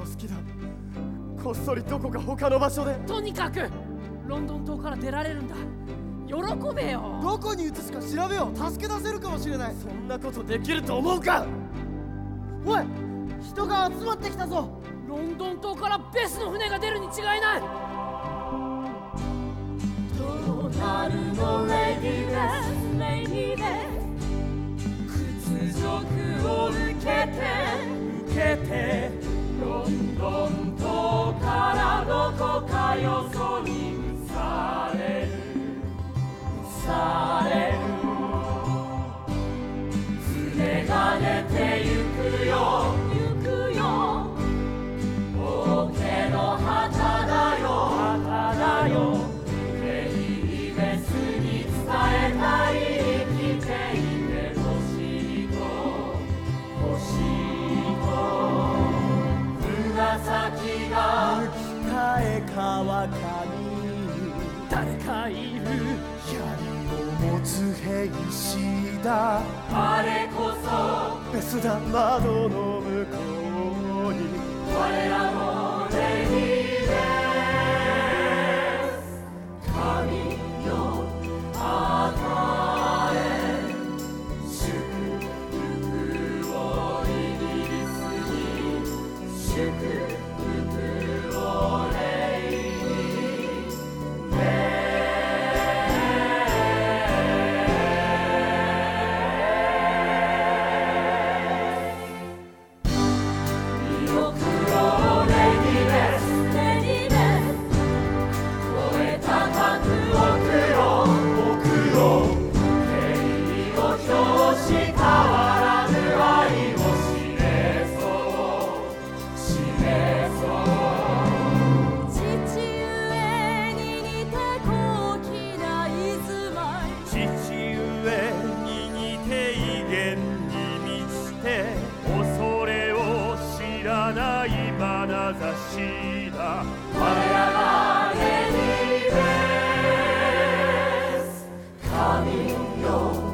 殺す気だ。こっそりどこか他の場所で。とにかくロンドン島から出られるんだ。喜べよ。どこに移すか調べよう。助け出せるかもしれない。そんなことできると思うか。おい人が集まってきたぞ。ロンドン島からベスの船が出るに違いない。トータルのレディースレディー屈辱を受けて受けて川上。誰かいる。槍を持つ兵士だ。あれこそベスだ窓の向こうに我らのレディーです神よ与え祝福を握りすぎ祝福しだ。我がレディベス神よ。